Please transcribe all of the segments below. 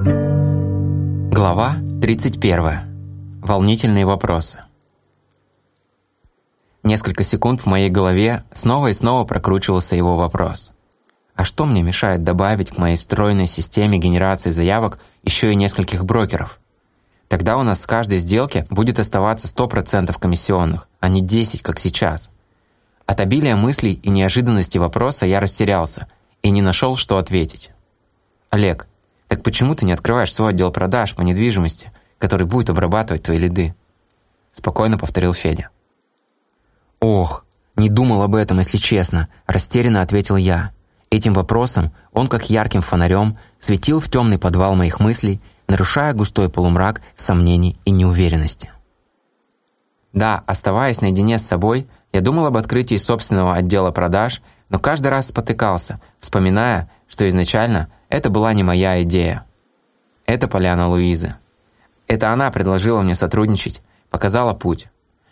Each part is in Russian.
Глава 31. Волнительные вопросы. Несколько секунд в моей голове снова и снова прокручивался его вопрос. А что мне мешает добавить к моей стройной системе генерации заявок еще и нескольких брокеров? Тогда у нас с каждой сделки будет оставаться 100% комиссионных, а не 10, как сейчас. От обилия мыслей и неожиданности вопроса я растерялся и не нашел, что ответить. «Олег, так почему ты не открываешь свой отдел продаж по недвижимости, который будет обрабатывать твои лиды?» Спокойно повторил Федя. «Ох, не думал об этом, если честно», – растерянно ответил я. Этим вопросом он, как ярким фонарем, светил в темный подвал моих мыслей, нарушая густой полумрак сомнений и неуверенности. Да, оставаясь наедине с собой, я думал об открытии собственного отдела продаж, но каждый раз спотыкался, вспоминая, что изначально это была не моя идея. Это Поляна Луизы. Это она предложила мне сотрудничать, показала путь.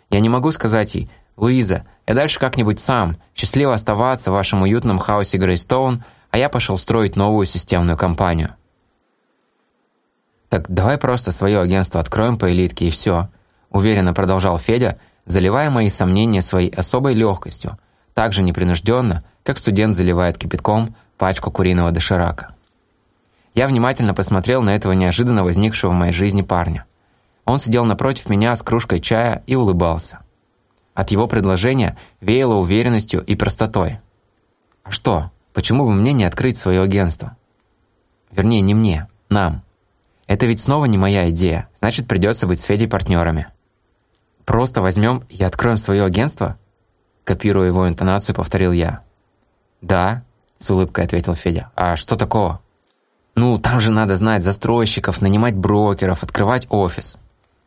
Я не могу сказать ей «Луиза, я дальше как-нибудь сам, счастливо оставаться в вашем уютном хаосе Грейстоун, а я пошел строить новую системную компанию». «Так давай просто свое агентство откроем по элитке и все», уверенно продолжал Федя, заливая мои сомнения своей особой легкостью, так же непринужденно, как студент заливает кипятком пачку куриного доширака. Я внимательно посмотрел на этого неожиданно возникшего в моей жизни парня. Он сидел напротив меня с кружкой чая и улыбался. От его предложения веяло уверенностью и простотой. А что, почему бы мне не открыть свое агентство? Вернее, не мне, нам. Это ведь снова не моя идея, значит, придется быть с Федей партнерами. Просто возьмем и откроем свое агентство? Копируя его интонацию, повторил я. «Да», — с улыбкой ответил Федя. «А что такого?» Ну, там же надо знать застройщиков, нанимать брокеров, открывать офис.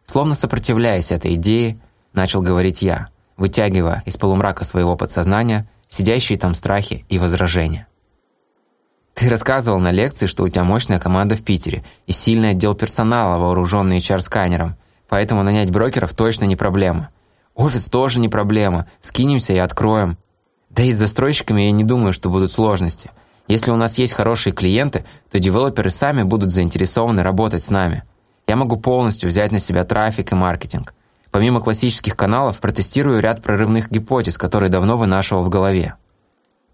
Словно сопротивляясь этой идее, начал говорить я, вытягивая из полумрака своего подсознания сидящие там страхи и возражения. Ты рассказывал на лекции, что у тебя мощная команда в Питере и сильный отдел персонала, вооруженный HR-сканером, поэтому нанять брокеров точно не проблема. Офис тоже не проблема, скинемся и откроем. Да и с застройщиками я не думаю, что будут сложности – если у нас есть хорошие клиенты, то девелоперы сами будут заинтересованы работать с нами. Я могу полностью взять на себя трафик и маркетинг. Помимо классических каналов, протестирую ряд прорывных гипотез, которые давно вынашивал в голове.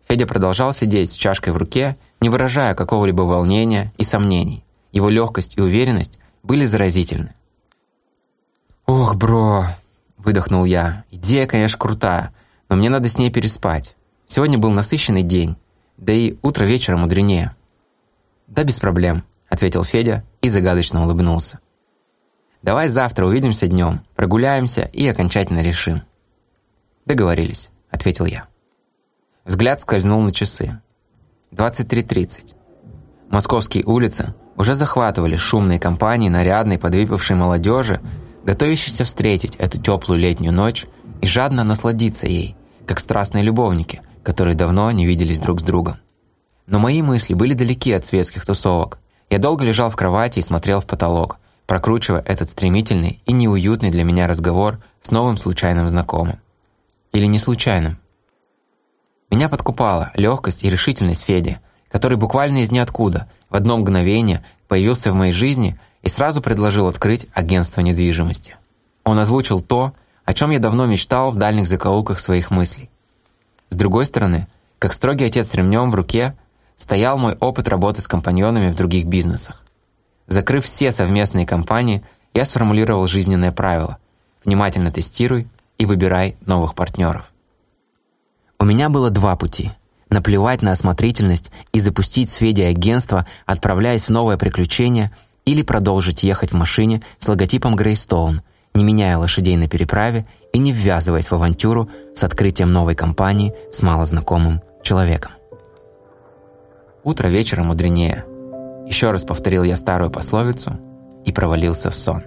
Федя продолжал сидеть с чашкой в руке, не выражая какого-либо волнения и сомнений. Его легкость и уверенность были заразительны. «Ох, бро!» – выдохнул я. «Идея, конечно, крутая, но мне надо с ней переспать. Сегодня был насыщенный день. Да и утро вечера мудренее». «Да без проблем», — ответил Федя и загадочно улыбнулся. «Давай завтра увидимся днем, прогуляемся и окончательно решим». «Договорились», — ответил я. Взгляд скользнул на часы. 23.30. Московские улицы уже захватывали шумные компании нарядной подвыпившей молодежи, готовящейся встретить эту теплую летнюю ночь и жадно насладиться ей, как страстные любовники, которые давно не виделись друг с другом. Но мои мысли были далеки от светских тусовок. Я долго лежал в кровати и смотрел в потолок, прокручивая этот стремительный и неуютный для меня разговор с новым случайным знакомым. Или не случайным. Меня подкупала легкость и решительность Феди, который буквально из ниоткуда, в одно мгновение, появился в моей жизни и сразу предложил открыть агентство недвижимости. Он озвучил то, о чем я давно мечтал в дальних закоулках своих мыслей. С другой стороны, как строгий отец с ремнем в руке, стоял мой опыт работы с компаньонами в других бизнесах. Закрыв все совместные компании, я сформулировал жизненное правило – внимательно тестируй и выбирай новых партнеров. У меня было два пути – наплевать на осмотрительность и запустить с Федей агентство, отправляясь в новое приключение, или продолжить ехать в машине с логотипом Грейстоун, не меняя лошадей на переправе и не ввязываясь в авантюру с открытием новой компании с малознакомым человеком. Утро вечера мудренее. Еще раз повторил я старую пословицу и провалился в сон.